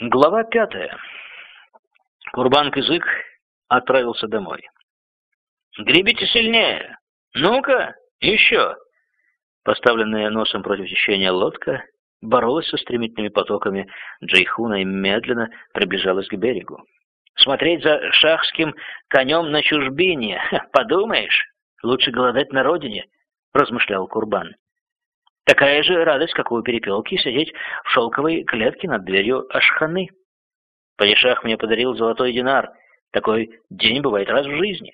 Глава пятая. Курбан-Кызык отправился домой. «Гребите сильнее! Ну-ка, еще!» Поставленная носом против течения лодка боролась со стремительными потоками Джейхуна и медленно приближалась к берегу. «Смотреть за шахским конем на чужбине, подумаешь, лучше голодать на родине», — размышлял Курбан. Такая же радость, как у перепелки, сидеть в шелковой клетке над дверью Ашханы. Падишах мне подарил золотой динар. Такой день бывает раз в жизни.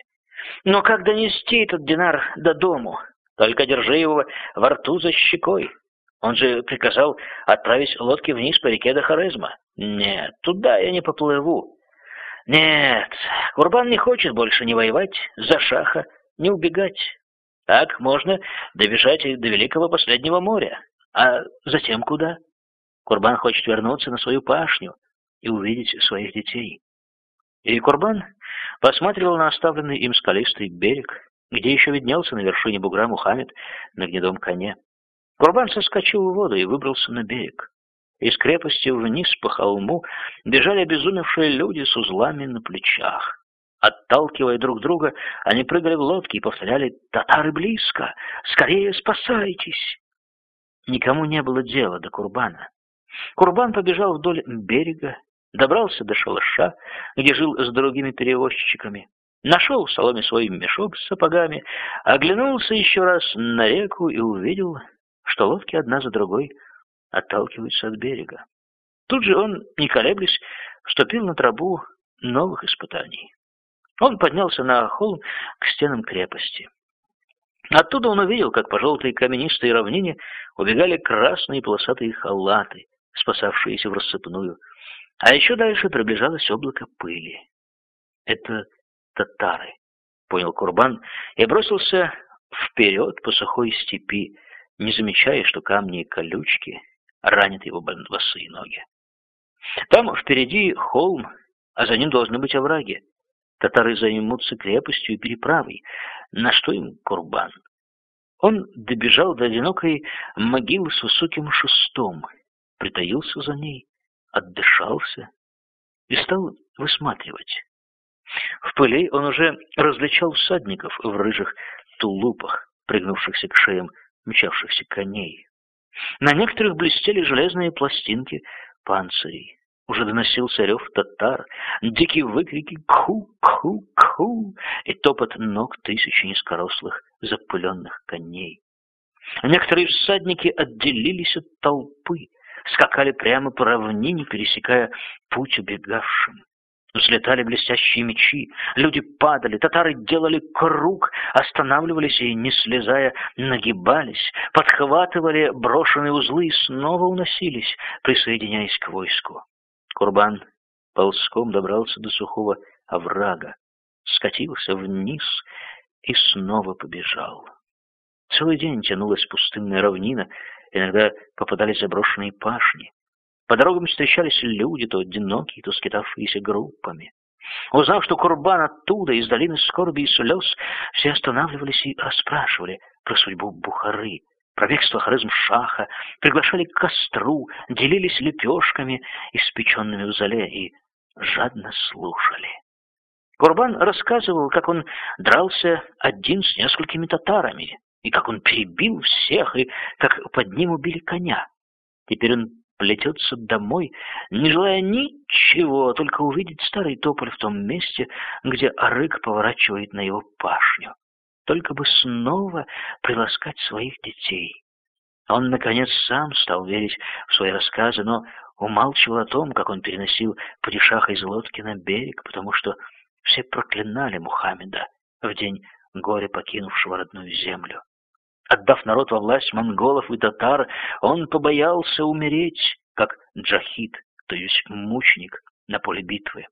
Но как донести этот динар до дому? Только держи его во рту за щекой. Он же приказал отправить лодки вниз по реке до Хорезма. Нет, туда я не поплыву. Нет, Курбан не хочет больше не воевать за шаха, не убегать. Так можно добежать до великого последнего моря. А затем куда? Курбан хочет вернуться на свою пашню и увидеть своих детей. И Курбан посматривал на оставленный им скалистый берег, где еще виднелся на вершине бугра Мухаммед на гнедом коне. Курбан соскочил в воду и выбрался на берег. Из крепости вниз по холму бежали обезумевшие люди с узлами на плечах. Отталкивая друг друга, они прыгали в лодки и повторяли «Татары близко! Скорее спасайтесь!» Никому не было дела до Курбана. Курбан побежал вдоль берега, добрался до шалаша, где жил с другими перевозчиками, нашел в соломе свой мешок с сапогами, оглянулся еще раз на реку и увидел, что лодки одна за другой отталкиваются от берега. Тут же он, не колеблясь, вступил на тропу новых испытаний. Он поднялся на холм к стенам крепости. Оттуда он увидел, как по желтой каменистой равнине убегали красные полосатые халаты, спасавшиеся в рассыпную. А еще дальше приближалось облако пыли. Это татары, понял Курбан, и бросился вперед по сухой степи, не замечая, что камни и колючки ранят его босые ноги. Там впереди холм, а за ним должны быть овраги. Татары займутся крепостью и переправой. На что им курбан? Он добежал до одинокой могилы с высоким шестом, притаился за ней, отдышался и стал высматривать. В пыли он уже различал всадников в рыжих тулупах, пригнувшихся к шеям мчавшихся коней. На некоторых блестели железные пластинки панцирей. Уже доносился рев татар, дикие выкрики «Кху-кху-кху» и топот ног тысячи низкорослых запыленных коней. Некоторые всадники отделились от толпы, скакали прямо по равнине, пересекая путь убегавшим. Взлетали блестящие мечи, люди падали, татары делали круг, останавливались и, не слезая, нагибались, подхватывали брошенные узлы и снова уносились, присоединяясь к войску. Курбан ползком добрался до сухого оврага, скатился вниз и снова побежал. Целый день тянулась пустынная равнина, иногда попадались заброшенные пашни. По дорогам встречались люди, то одинокие, то скитавшиеся группами. Узнав, что Курбан оттуда, из долины скорби и слез, все останавливались и расспрашивали про судьбу Бухары, про бегство Хорезм-Шаха, приглашали к костру, делились лепешками, испеченными в зале, и жадно слушали. Курбан рассказывал, как он дрался один с несколькими татарами, и как он перебил всех, и как под ним убили коня. Теперь он плетется домой, не желая ничего, только увидеть старый тополь в том месте, где Арык поворачивает на его пашню только бы снова приласкать своих детей. Он, наконец, сам стал верить в свои рассказы, но умалчивал о том, как он переносил падишаха из лодки на берег, потому что все проклинали Мухаммеда в день горя покинувшего родную землю. Отдав народ во власть монголов и татар, он побоялся умереть, как джахид, то есть мученик на поле битвы.